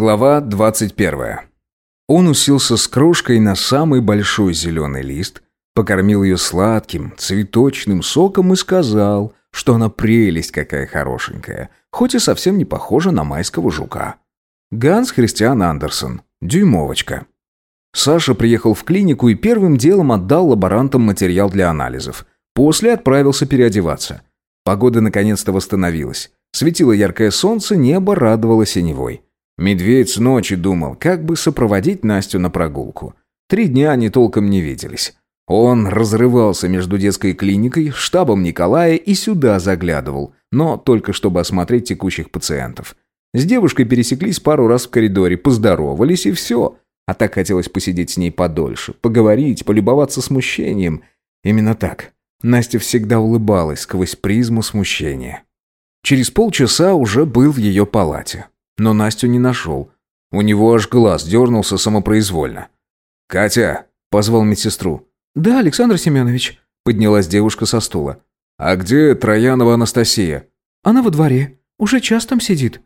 Глава 21. Он уселся с крошкой на самый большой зеленый лист, покормил ее сладким, цветочным соком и сказал, что она прелесть какая хорошенькая, хоть и совсем не похожа на майского жука. Ганс Христиан Андерсон. Дюймовочка. Саша приехал в клинику и первым делом отдал лаборантам материал для анализов. После отправился переодеваться. Погода наконец-то восстановилась. Светило яркое солнце, небо радовало синевой. Медведь с ночи думал, как бы сопроводить Настю на прогулку. Три дня они толком не виделись. Он разрывался между детской клиникой, штабом Николая и сюда заглядывал, но только чтобы осмотреть текущих пациентов. С девушкой пересеклись пару раз в коридоре, поздоровались и все. А так хотелось посидеть с ней подольше, поговорить, полюбоваться смущением. Именно так. Настя всегда улыбалась сквозь призму смущения. Через полчаса уже был в ее палате но Настю не нашел. У него аж глаз дернулся самопроизвольно. «Катя!» – позвал медсестру. «Да, Александр Семенович», – поднялась девушка со стула. «А где Троянова Анастасия?» «Она во дворе. Уже час там сидит».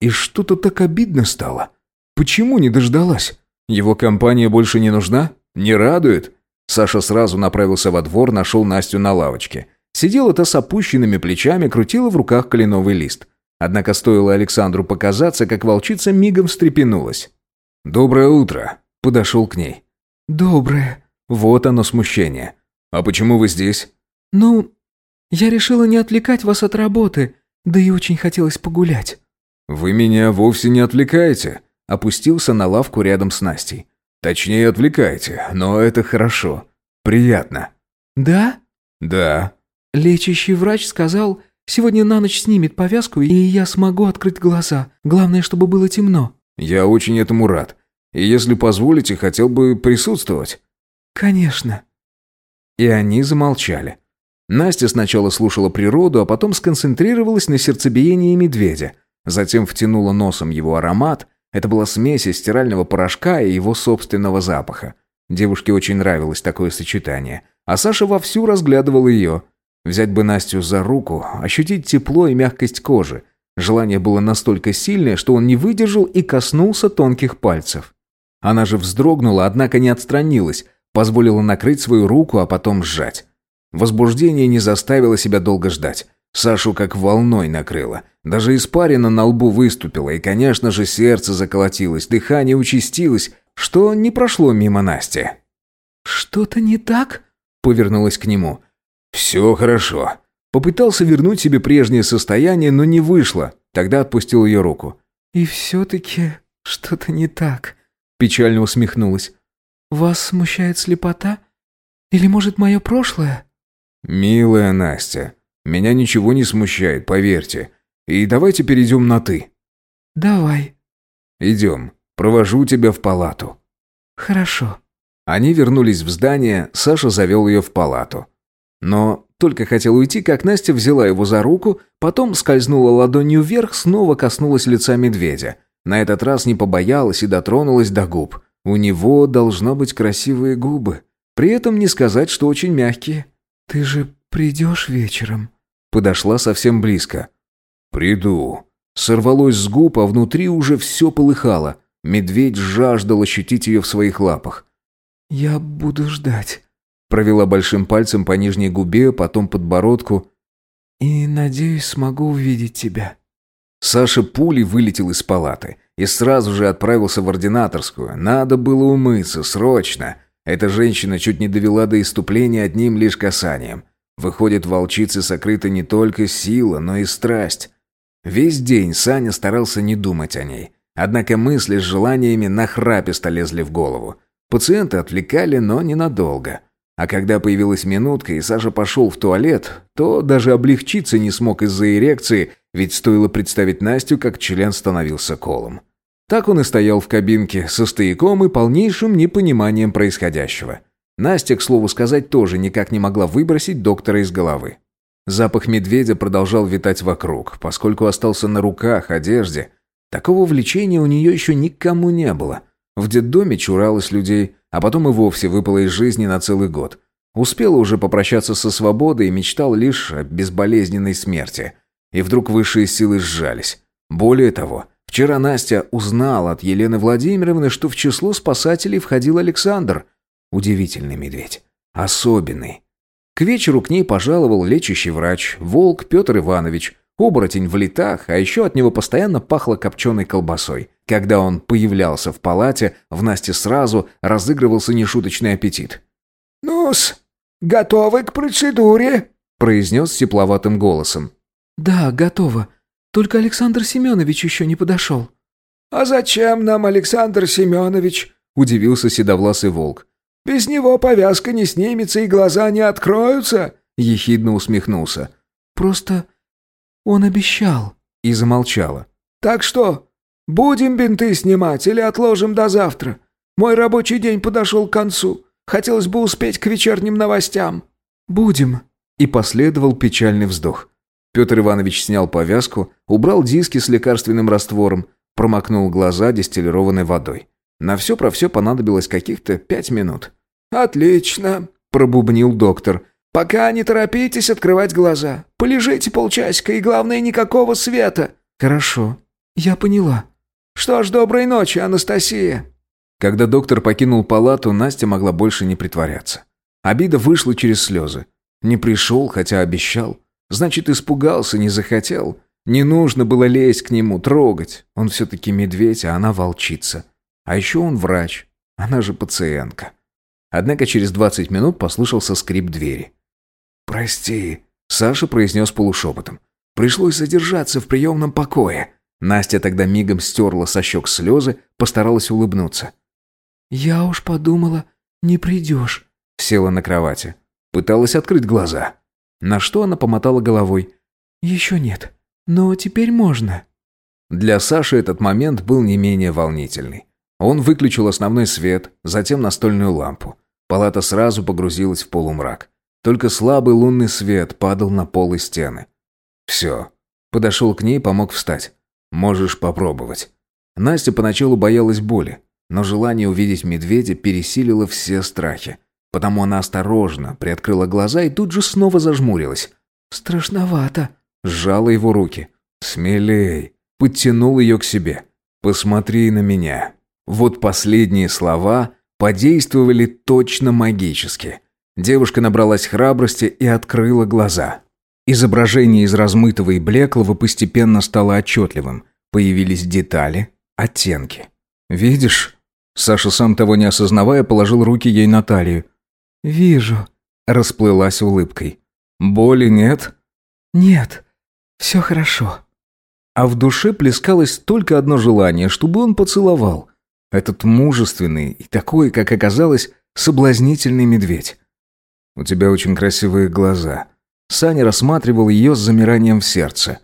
И что-то так обидно стало. Почему не дождалась? Его компания больше не нужна? Не радует? Саша сразу направился во двор, нашел Настю на лавочке. Сидела та с опущенными плечами, крутила в руках кленовый лист. Однако стоило Александру показаться, как волчица мигом встрепенулась. «Доброе утро», — подошел к ней. «Доброе». Вот оно смущение. «А почему вы здесь?» «Ну, я решила не отвлекать вас от работы, да и очень хотелось погулять». «Вы меня вовсе не отвлекаете», — опустился на лавку рядом с Настей. «Точнее, отвлекаете, но это хорошо. Приятно». «Да?» «Да». Лечащий врач сказал, Сегодня на ночь снимет повязку, и я смогу открыть глаза. Главное, чтобы было темно». «Я очень этому рад. И если позволите, хотел бы присутствовать». «Конечно». И они замолчали. Настя сначала слушала природу, а потом сконцентрировалась на сердцебиении медведя. Затем втянула носом его аромат. Это была смесь из стирального порошка и его собственного запаха. Девушке очень нравилось такое сочетание. А Саша вовсю разглядывал ее – Взять бы Настю за руку, ощутить тепло и мягкость кожи. Желание было настолько сильное, что он не выдержал и коснулся тонких пальцев. Она же вздрогнула, однако не отстранилась, позволила накрыть свою руку, а потом сжать. Возбуждение не заставило себя долго ждать. Сашу как волной накрыло. Даже испарина на лбу выступила, и, конечно же, сердце заколотилось, дыхание участилось, что не прошло мимо Насти. «Что-то не так?» — повернулась к нему. «Все хорошо». Попытался вернуть себе прежнее состояние, но не вышло. Тогда отпустил ее руку. «И все-таки что-то не так», – печально усмехнулась. «Вас смущает слепота? Или, может, мое прошлое?» «Милая Настя, меня ничего не смущает, поверьте. И давайте перейдем на «ты». «Давай». «Идем, провожу тебя в палату». «Хорошо». Они вернулись в здание, Саша завел ее в палату. Но только хотел уйти, как Настя взяла его за руку, потом скользнула ладонью вверх, снова коснулась лица медведя. На этот раз не побоялась и дотронулась до губ. У него должно быть красивые губы. При этом не сказать, что очень мягкие. «Ты же придешь вечером?» Подошла совсем близко. «Приду». Сорвалось с губ, а внутри уже все полыхало. Медведь жаждал ощутить ее в своих лапах. «Я буду ждать». Провела большим пальцем по нижней губе, потом подбородку. «И, надеюсь, смогу увидеть тебя». Саша пулей вылетел из палаты и сразу же отправился в ординаторскую. Надо было умыться, срочно. Эта женщина чуть не довела до иступления одним лишь касанием. Выходит, волчице сокрыта не только сила, но и страсть. Весь день Саня старался не думать о ней. Однако мысли с желаниями нахраписто лезли в голову. Пациенты отвлекали, но ненадолго. А когда появилась минутка, и Саша пошел в туалет, то даже облегчиться не смог из-за эрекции, ведь стоило представить Настю, как член становился колом. Так он и стоял в кабинке, со стояком и полнейшим непониманием происходящего. Настя, к слову сказать, тоже никак не могла выбросить доктора из головы. Запах медведя продолжал витать вокруг, поскольку остался на руках, одежде. Такого влечения у нее еще никому не было. В детдоме чуралась людей, а потом и вовсе выпала из жизни на целый год. Успела уже попрощаться со свободой и мечтал лишь о безболезненной смерти. И вдруг высшие силы сжались. Более того, Вчера Настя узнала от Елены Владимировны, что в число спасателей входил Александр. Удивительный медведь. Особенный. К вечеру к ней пожаловал лечащий врач, волк Петр Иванович, оборотень в летах, а еще от него постоянно пахло копченой колбасой. Когда он появлялся в палате, в Насте сразу разыгрывался нешуточный аппетит. «Ну-с, готовы к процедуре?» произнес тепловатым голосом. «Да, готово. Только Александр Семенович еще не подошел». «А зачем нам Александр Семенович?» удивился седовласый волк. «Без него повязка не снимется и глаза не откроются?» ехидно усмехнулся. «Просто он обещал». И замолчала. «Так что, будем бинты снимать или отложим до завтра? Мой рабочий день подошел к концу. Хотелось бы успеть к вечерним новостям». «Будем», и последовал печальный вздох. Петр Иванович снял повязку, убрал диски с лекарственным раствором, промокнул глаза дистиллированной водой. На все про все понадобилось каких-то пять минут. «Отлично», – пробубнил доктор. «Пока не торопитесь открывать глаза. Полежите полчасика и, главное, никакого света». «Хорошо, я поняла». «Что ж, доброй ночи, Анастасия». Когда доктор покинул палату, Настя могла больше не притворяться. Обида вышла через слезы. Не пришел, хотя обещал. Значит, испугался, не захотел. Не нужно было лезть к нему, трогать. Он все-таки медведь, а она волчица. А еще он врач. Она же пациентка. Однако через 20 минут послышался скрип двери. «Прости», — Саша произнес полушепотом. «Пришлось задержаться в приемном покое». Настя тогда мигом стерла со щек слезы, постаралась улыбнуться. «Я уж подумала, не придешь», — села на кровати. Пыталась открыть глаза. На что она помотала головой. «Еще нет. Но теперь можно». Для Саши этот момент был не менее волнительный. Он выключил основной свет, затем настольную лампу. Палата сразу погрузилась в полумрак. Только слабый лунный свет падал на пол и стены. «Все». Подошел к ней, помог встать. «Можешь попробовать». Настя поначалу боялась боли, но желание увидеть медведя пересилило все страхи. Потому она осторожно приоткрыла глаза и тут же снова зажмурилась. «Страшновато», — сжала его руки. «Смелей», — подтянул ее к себе. «Посмотри на меня». Вот последние слова подействовали точно магически. Девушка набралась храбрости и открыла глаза. Изображение из размытого и блеклого постепенно стало отчетливым. Появились детали, оттенки. «Видишь?» Саша, сам того не осознавая, положил руки ей на талию. «Вижу», — расплылась улыбкой. «Боли нет?» «Нет, все хорошо». А в душе плескалось только одно желание, чтобы он поцеловал. Этот мужественный и такой, как оказалось, соблазнительный медведь. «У тебя очень красивые глаза». Саня рассматривал ее с замиранием в сердце.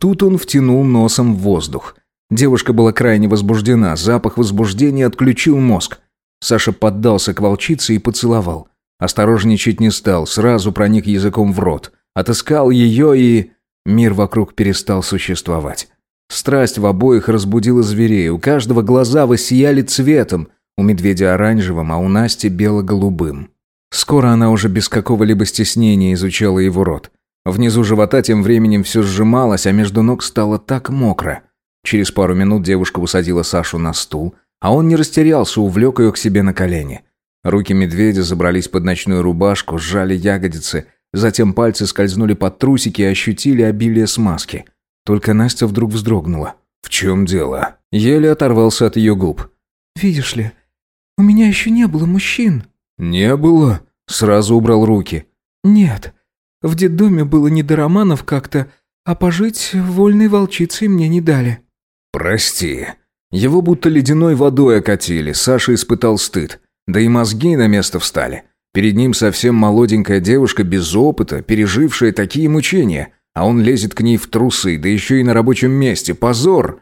Тут он втянул носом в воздух. Девушка была крайне возбуждена, запах возбуждения отключил мозг. Саша поддался к волчице и поцеловал. Осторожничать не стал, сразу проник языком в рот. Отыскал ее и... Мир вокруг перестал существовать. Страсть в обоих разбудила зверей, у каждого глаза воссияли цветом, у медведя оранжевым, а у Насти бело-голубым. Скоро она уже без какого-либо стеснения изучала его рот. Внизу живота тем временем все сжималось, а между ног стало так мокро. Через пару минут девушка усадила Сашу на стул, а он не растерялся, увлек ее к себе на колени. Руки медведя забрались под ночную рубашку, сжали ягодицы, затем пальцы скользнули под трусики и ощутили обилие смазки. Только Настя вдруг вздрогнула. «В чем дело?» Еле оторвался от ее губ. «Видишь ли, у меня еще не было мужчин». «Не было?» Сразу убрал руки. «Нет. В детдоме было не до романов как-то, а пожить вольной волчицей мне не дали». «Прости». Его будто ледяной водой окатили, Саша испытал стыд. Да и мозги на место встали. Перед ним совсем молоденькая девушка без опыта, пережившая такие мучения, а он лезет к ней в трусы, да еще и на рабочем месте. Позор!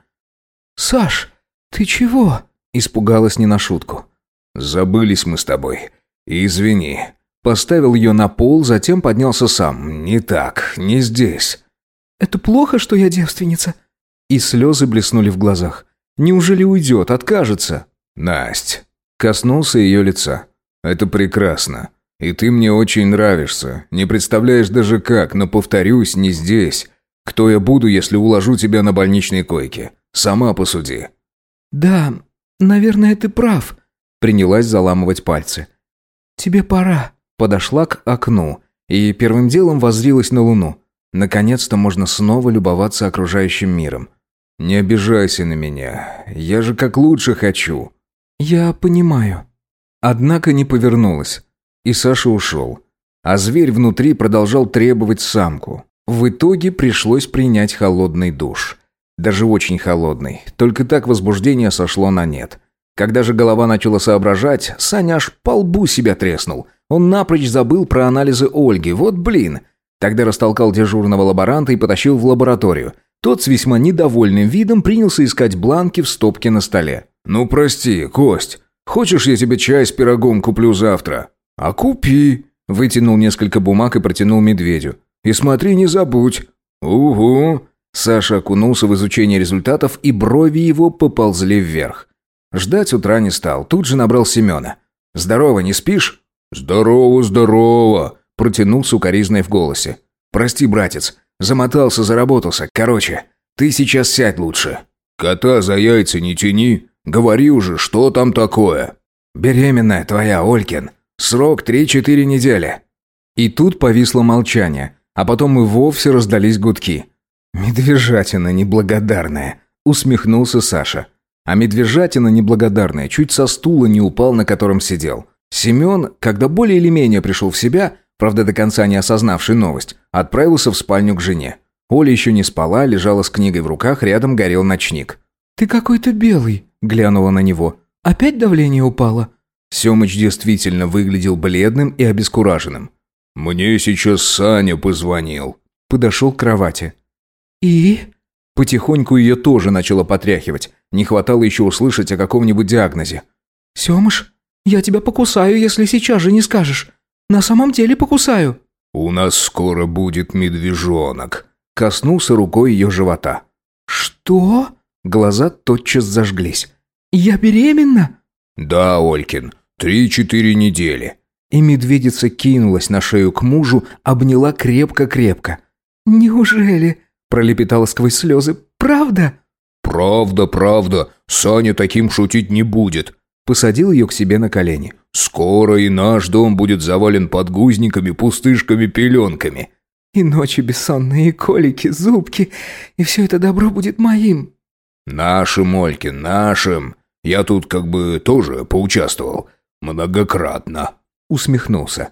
«Саш, ты чего?» Испугалась не на шутку. «Забылись мы с тобой. Извини». Поставил ее на пол, затем поднялся сам. «Не так, не здесь». «Это плохо, что я девственница?» И слезы блеснули в глазах. «Неужели уйдет, откажется?» «Насть, Коснулся ее лица. «Это прекрасно. И ты мне очень нравишься. Не представляешь даже как, но повторюсь, не здесь. Кто я буду, если уложу тебя на больничной койке? Сама посуди». «Да, наверное, ты прав», — принялась заламывать пальцы. «Тебе пора». Подошла к окну и первым делом воззрилась на луну. Наконец-то можно снова любоваться окружающим миром. «Не обижайся на меня, я же как лучше хочу». «Я понимаю». Однако не повернулась, и Саша ушел. А зверь внутри продолжал требовать самку. В итоге пришлось принять холодный душ. Даже очень холодный. Только так возбуждение сошло на нет. Когда же голова начала соображать, Саня аж по лбу себя треснул. Он напрочь забыл про анализы Ольги. Вот блин. Тогда растолкал дежурного лаборанта и потащил в лабораторию. Тот с весьма недовольным видом принялся искать бланки в стопке на столе. «Ну прости, Кость, хочешь я тебе чай с пирогом куплю завтра?» «А купи!» Вытянул несколько бумаг и протянул медведю. «И смотри, не забудь!» «Угу!» Саша окунулся в изучение результатов, и брови его поползли вверх. Ждать утра не стал, тут же набрал Семена. «Здорово, не спишь?» «Здорово, здорово!» Протянул сукоризной в голосе. «Прости, братец, замотался, заработался. Короче, ты сейчас сядь лучше». «Кота за яйца не тяни. Говори уже, что там такое?» «Беременная твоя, Олькин. Срок три-четыре недели». И тут повисло молчание, а потом и вовсе раздались гудки. «Медвежатина неблагодарная», — усмехнулся Саша. А медвежатина неблагодарная чуть со стула не упал, на котором сидел. Семен, когда более или менее пришел в себя, правда до конца не осознавший новость, отправился в спальню к жене. Оля еще не спала, лежала с книгой в руках, рядом горел ночник. «Ты какой-то белый», — глянула на него. «Опять давление упало?» Семыч действительно выглядел бледным и обескураженным. «Мне сейчас Саня позвонил». Подошел к кровати. «И?» Потихоньку ее тоже начало потряхивать. Не хватало еще услышать о каком-нибудь диагнозе. «Семыш, я тебя покусаю, если сейчас же не скажешь. На самом деле покусаю». «У нас скоро будет медвежонок», — коснулся рукой ее живота. «Что?» Глаза тотчас зажглись. «Я беременна?» «Да, Олькин, три-четыре недели». И медведица кинулась на шею к мужу, обняла крепко-крепко. «Неужели?» – пролепетала сквозь слезы. «Правда?» «Правда, правда. Саня таким шутить не будет». Посадил ее к себе на колени. «Скоро и наш дом будет завален подгузниками, пустышками, пеленками». «И ночи бессонные, и колики, зубки. И все это добро будет моим». «Нашим, Олькин, нашим. Я тут как бы тоже поучаствовал. Многократно». Усмехнулся.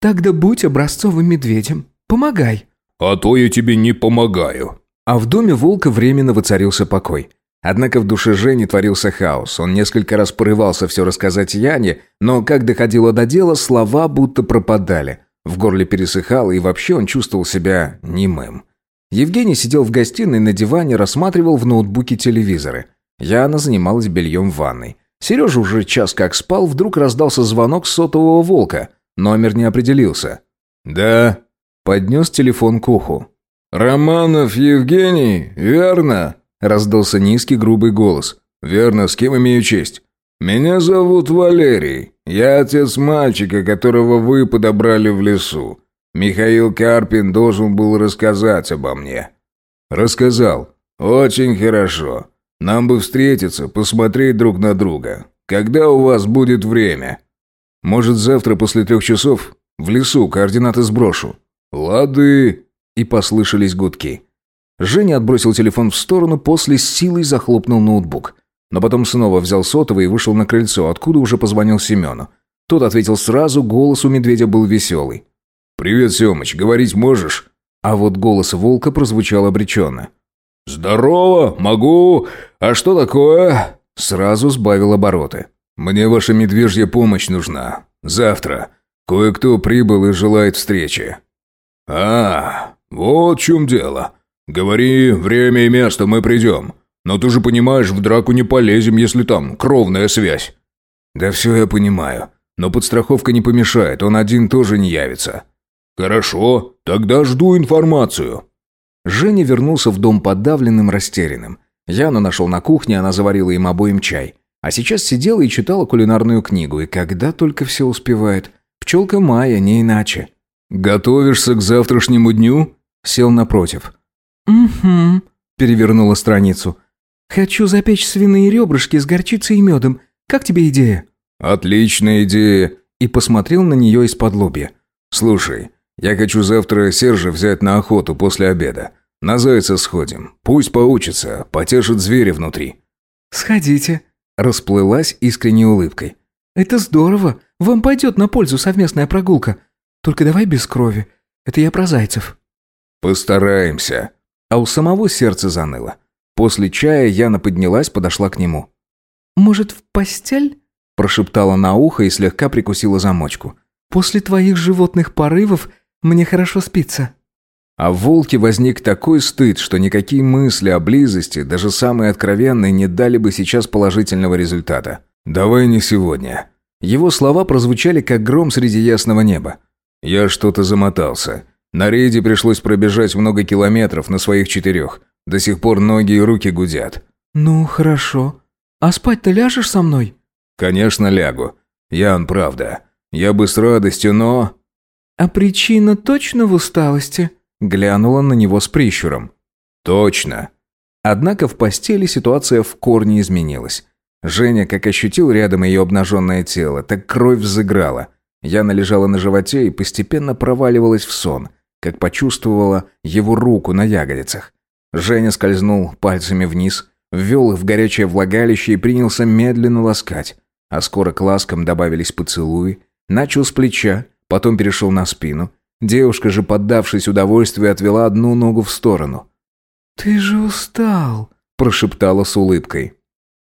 «Тогда будь образцовым медведем. Помогай». «А то я тебе не помогаю». А в доме волка временно воцарился покой. Однако в душе Жени творился хаос. Он несколько раз порывался все рассказать Яне, но как доходило до дела, слова будто пропадали. В горле пересыхало, и вообще он чувствовал себя немым. Евгений сидел в гостиной на диване, рассматривал в ноутбуке телевизоры. Яна занималась бельем в ванной. Сережа уже час как спал, вдруг раздался звонок сотового волка. Номер не определился. «Да», — поднес телефон к уху. «Романов Евгений, верно?» – раздался низкий грубый голос. «Верно, с кем имею честь?» «Меня зовут Валерий. Я отец мальчика, которого вы подобрали в лесу. Михаил Карпин должен был рассказать обо мне». «Рассказал. Очень хорошо. Нам бы встретиться, посмотреть друг на друга. Когда у вас будет время?» «Может, завтра после трех часов? В лесу координаты сброшу». «Лады», и послышались гудки. Женя отбросил телефон в сторону, после силой захлопнул ноутбук. Но потом снова взял сотовый и вышел на крыльцо, откуда уже позвонил Семену. Тот ответил сразу, голос у медведя был веселый. «Привет, Семыч, говорить можешь?» А вот голос волка прозвучал обреченно. «Здорово, могу. А что такое?» Сразу сбавил обороты. «Мне ваша медвежья помощь нужна. Завтра. Кое-кто прибыл и желает встречи». «А, вот в чем дело. Говори время и место, мы придем. Но ты же понимаешь, в драку не полезем, если там кровная связь». «Да все я понимаю. Но подстраховка не помешает, он один тоже не явится». «Хорошо, тогда жду информацию». Женя вернулся в дом подавленным, растерянным. Яну нашел на кухне, она заварила им обоим чай. А сейчас сидела и читала кулинарную книгу, и когда только все успевает. Пчелка Майя, не иначе. «Готовишься к завтрашнему дню?» Сел напротив. «Угу», перевернула страницу. Хочу запечь свиные ребрышки с горчицей и медом. Как тебе идея?» «Отличная идея!» И посмотрел на нее из-под лобья. «Слушай, я хочу завтра Сержа взять на охоту после обеда. На зайца сходим. Пусть поучится, потешит зверя внутри». «Сходите», – расплылась искренней улыбкой. «Это здорово. Вам пойдет на пользу совместная прогулка. Только давай без крови. Это я про зайцев». «Постараемся». А у самого сердце заныло. После чая Яна поднялась, подошла к нему. «Может, в постель?» – прошептала на ухо и слегка прикусила замочку. «После твоих животных порывов мне хорошо спится». А в волке возник такой стыд, что никакие мысли о близости, даже самые откровенные, не дали бы сейчас положительного результата. «Давай не сегодня». Его слова прозвучали, как гром среди ясного неба. «Я что-то замотался. На рейде пришлось пробежать много километров на своих четырех. До сих пор ноги и руки гудят». «Ну, хорошо. А спать-то ляжешь со мной?» «Конечно, лягу. Ян, правда. Я бы с радостью, но...» «А причина точно в усталости?» Глянула на него с прищуром. «Точно». Однако в постели ситуация в корне изменилась. Женя, как ощутил рядом ее обнаженное тело, так кровь взыграла. Яна лежала на животе и постепенно проваливалась в сон, как почувствовала его руку на ягодицах. Женя скользнул пальцами вниз, ввел их в горячее влагалище и принялся медленно ласкать. А скоро к ласкам добавились поцелуи. Начал с плеча, потом перешел на спину. Девушка же, поддавшись удовольствию, отвела одну ногу в сторону. «Ты же устал», – прошептала с улыбкой.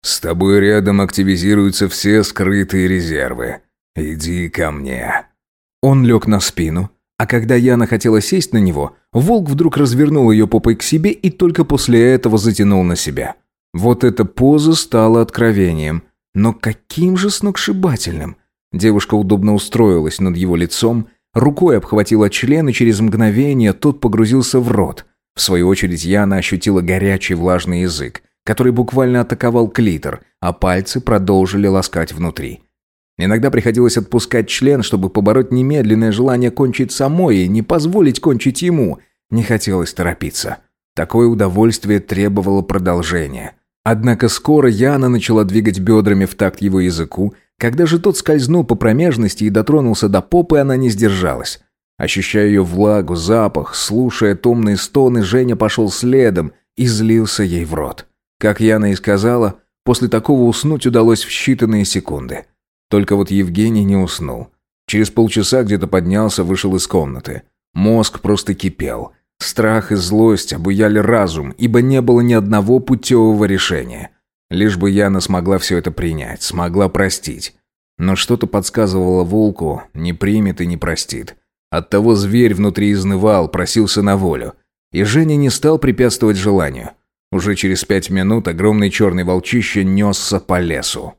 «С тобой рядом активизируются все скрытые резервы. Иди ко мне». Он лег на спину, а когда Яна хотела сесть на него, волк вдруг развернул ее попой к себе и только после этого затянул на себя. Вот эта поза стала откровением. Но каким же сногсшибательным! Девушка удобно устроилась над его лицом, рукой обхватила член, и через мгновение тот погрузился в рот. В свою очередь Яна ощутила горячий влажный язык, который буквально атаковал клитор, а пальцы продолжили ласкать внутри. Иногда приходилось отпускать член, чтобы побороть немедленное желание кончить самой и не позволить кончить ему. Не хотелось торопиться. Такое удовольствие требовало продолжения. Однако скоро Яна начала двигать бедрами в такт его языку. Когда же тот скользнул по промежности и дотронулся до попы, она не сдержалась. Ощущая ее влагу, запах, слушая томные стоны, Женя пошел следом и злился ей в рот. Как Яна и сказала, после такого уснуть удалось в считанные секунды. Только вот Евгений не уснул. Через полчаса где-то поднялся, вышел из комнаты. Мозг просто кипел. Страх и злость обуяли разум, ибо не было ни одного путевого решения. Лишь бы Яна смогла все это принять, смогла простить. Но что-то подсказывало волку, не примет и не простит. Оттого зверь внутри изнывал, просился на волю. И Женя не стал препятствовать желанию. Уже через пять минут огромный черный волчище несся по лесу.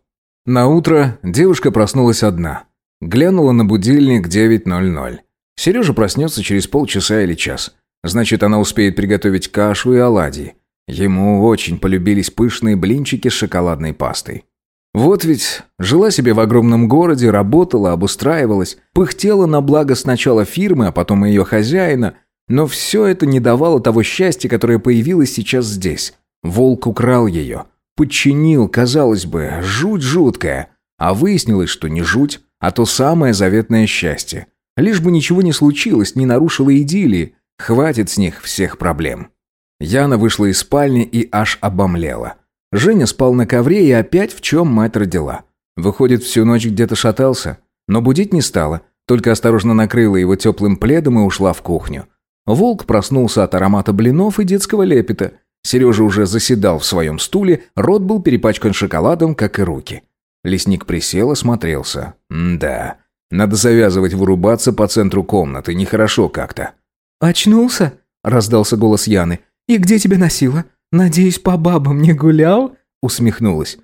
На утро девушка проснулась одна. Глянула на будильник 9.00. Сережа проснется через полчаса или час. Значит, она успеет приготовить кашу и оладьи. Ему очень полюбились пышные блинчики с шоколадной пастой. Вот ведь жила себе в огромном городе, работала, обустраивалась, пыхтела на благо сначала фирмы, а потом ее хозяина, но все это не давало того счастья, которое появилось сейчас здесь. Волк украл ее, подчинил, казалось бы, жуть жуткая, а выяснилось, что не жуть, а то самое заветное счастье. Лишь бы ничего не случилось, не нарушило идиллии, Хватит с них всех проблем. Яна вышла из спальни и аж обомлела. Женя спал на ковре и опять в чем мать родила. Выходит, всю ночь где-то шатался. Но будить не стала, только осторожно накрыла его теплым пледом и ушла в кухню. Волк проснулся от аромата блинов и детского лепета. Сережа уже заседал в своем стуле, рот был перепачкан шоколадом, как и руки. Лесник присел, осмотрелся. да, надо завязывать вырубаться по центру комнаты, нехорошо как-то. «Очнулся?» – раздался голос Яны. «И где тебя носило? Надеюсь, по бабам не гулял?» – усмехнулась.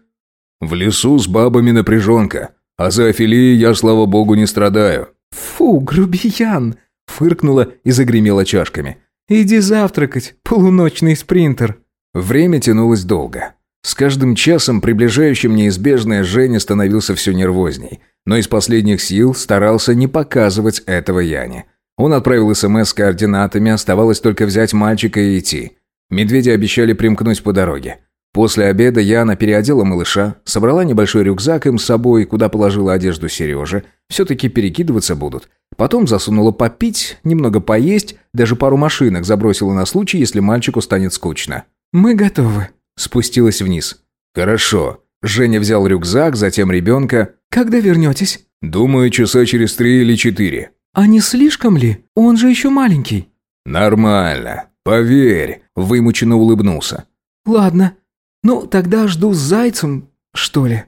«В лесу с бабами напряженка, а за афилией я, слава богу, не страдаю». «Фу, грубиян!» – фыркнула и загремела чашками. «Иди завтракать, полуночный спринтер». Время тянулось долго. С каждым часом приближающим неизбежное Женя становился все нервозней, но из последних сил старался не показывать этого Яне. Он отправил СМС с координатами, оставалось только взять мальчика и идти. Медведи обещали примкнуть по дороге. После обеда Яна переодела малыша, собрала небольшой рюкзак им с собой, куда положила одежду Сережи. Все-таки перекидываться будут. Потом засунула попить, немного поесть, даже пару машинок забросила на случай, если мальчику станет скучно. «Мы готовы», — спустилась вниз. «Хорошо». Женя взял рюкзак, затем ребенка. «Когда вернетесь?» «Думаю, часа через три или четыре». «А не слишком ли? Он же еще маленький». «Нормально. Поверь», — вымученно улыбнулся. «Ладно. Ну, тогда жду с зайцем, что ли».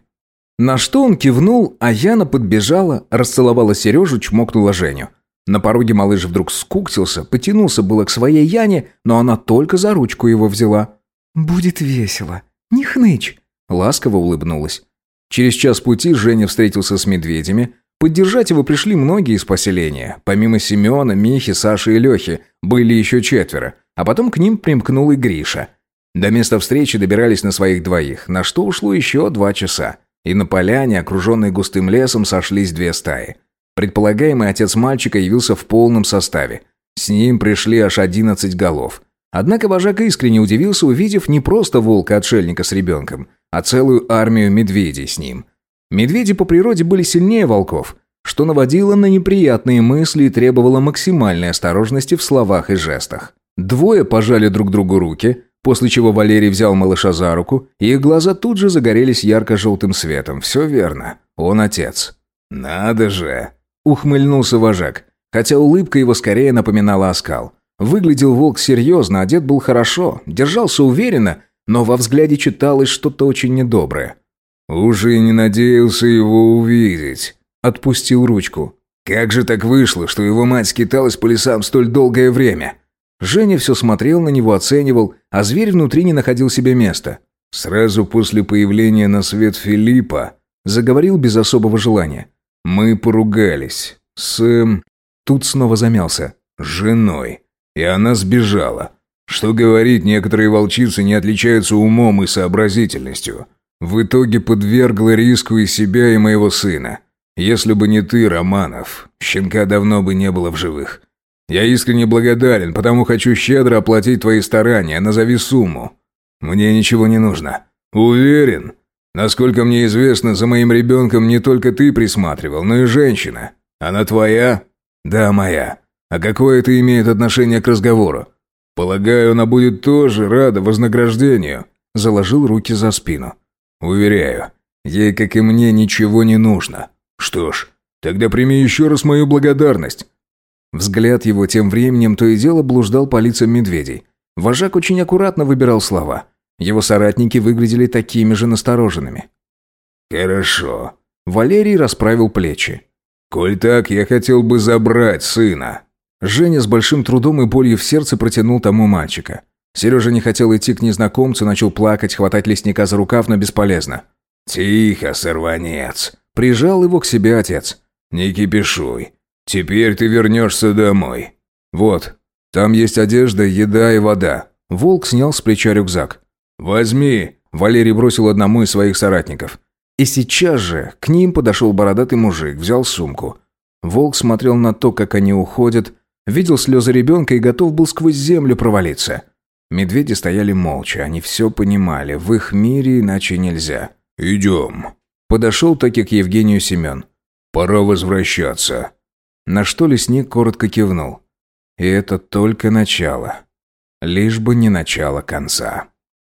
На что он кивнул, а Яна подбежала, расцеловала Сережу, чмокнула Женю. На пороге малыш вдруг скуктился, потянулся было к своей Яне, но она только за ручку его взяла. «Будет весело. Не хнычь», — ласково улыбнулась. Через час пути Женя встретился с медведями. Поддержать его пришли многие из поселения. Помимо Семена, Михи, Саши и Лехи, были еще четверо. А потом к ним примкнул и Гриша. До места встречи добирались на своих двоих, на что ушло еще два часа. И на поляне, окруженной густым лесом, сошлись две стаи. Предполагаемый отец мальчика явился в полном составе. С ним пришли аж одиннадцать голов. Однако вожак искренне удивился, увидев не просто волка-отшельника с ребенком, а целую армию медведей с ним. Медведи по природе были сильнее волков, что наводило на неприятные мысли и требовало максимальной осторожности в словах и жестах. Двое пожали друг другу руки, после чего Валерий взял малыша за руку, и их глаза тут же загорелись ярко-желтым светом. Все верно, он отец. «Надо же!» – ухмыльнулся вожак, хотя улыбка его скорее напоминала оскал. Выглядел волк серьезно, одет был хорошо, держался уверенно – но во взгляде читалось что-то очень недоброе. «Уже не надеялся его увидеть», — отпустил ручку. «Как же так вышло, что его мать скиталась по лесам столь долгое время?» Женя все смотрел на него, оценивал, а зверь внутри не находил себе места. Сразу после появления на свет Филиппа заговорил без особого желания. «Мы поругались. С...» эм, Тут снова замялся. «Женой. И она сбежала. Что говорить, некоторые волчицы не отличаются умом и сообразительностью. В итоге подвергла риску и себя, и моего сына. Если бы не ты, Романов, щенка давно бы не было в живых. Я искренне благодарен, потому хочу щедро оплатить твои старания, назови сумму. Мне ничего не нужно. Уверен. Насколько мне известно, за моим ребенком не только ты присматривал, но и женщина. Она твоя? Да, моя. А какое это имеет отношение к разговору? Полагаю, она будет тоже рада вознаграждению. Заложил руки за спину. Уверяю, ей, как и мне, ничего не нужно. Что ж, тогда прими еще раз мою благодарность. Взгляд его тем временем то и дело блуждал по лицам медведей. Вожак очень аккуратно выбирал слова. Его соратники выглядели такими же настороженными. «Хорошо». Валерий расправил плечи. «Коль так, я хотел бы забрать сына». Женя с большим трудом и болью в сердце протянул тому мальчика. Сережа не хотел идти к незнакомцу, начал плакать, хватать лесника за рукав, но бесполезно. «Тихо, сорванец!» Прижал его к себе отец. «Не кипишуй. Теперь ты вернешься домой. Вот, там есть одежда, еда и вода». Волк снял с плеча рюкзак. «Возьми!» Валерий бросил одному из своих соратников. И сейчас же к ним подошел бородатый мужик, взял сумку. Волк смотрел на то, как они уходят, Видел слезы ребенка и готов был сквозь землю провалиться. Медведи стояли молча, они все понимали, в их мире иначе нельзя. «Идем». Подошел таки к Евгению Семен. «Пора возвращаться». На что лесник коротко кивнул. И это только начало. Лишь бы не начало конца.